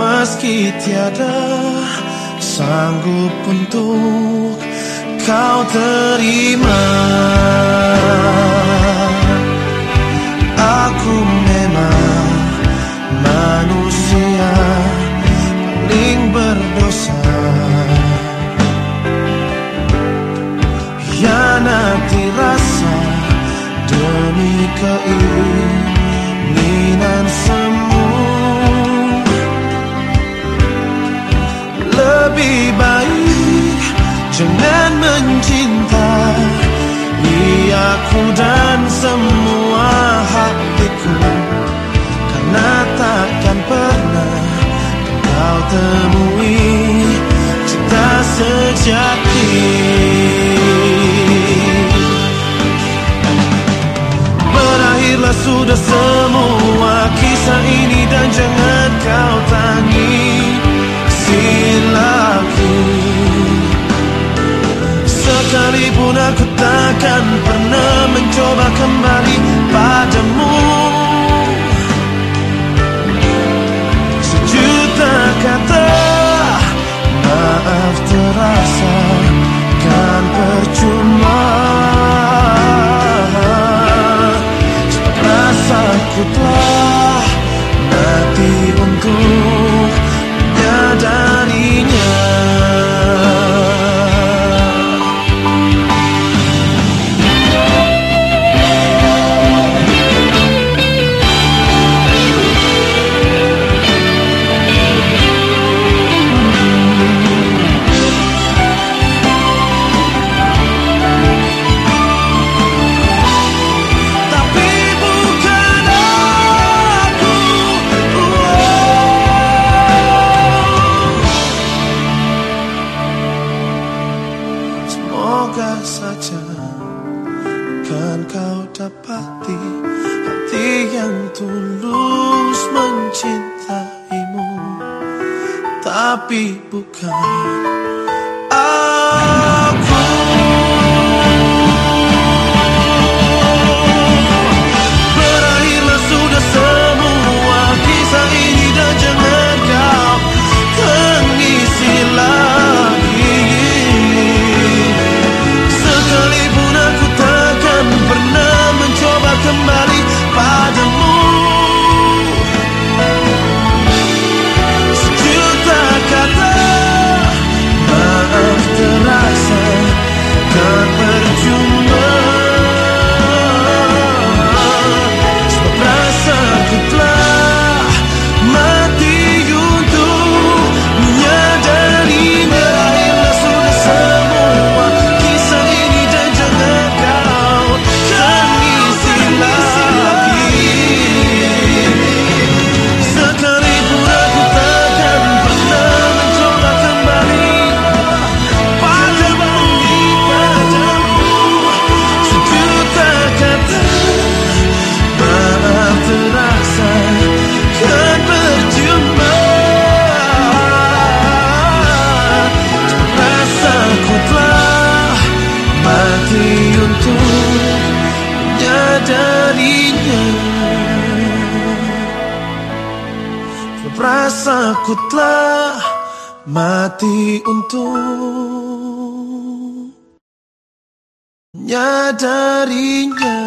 Meski tiada sanggup untuk kau terima. Aku memang manusia paling berdosa. Hianati rasa demi keinginan jangan mencintai Aku dan semua goodbye. Hati yang tulus mencintaimu. Tapi bukan Rasaku telah mati untuk menyadarinya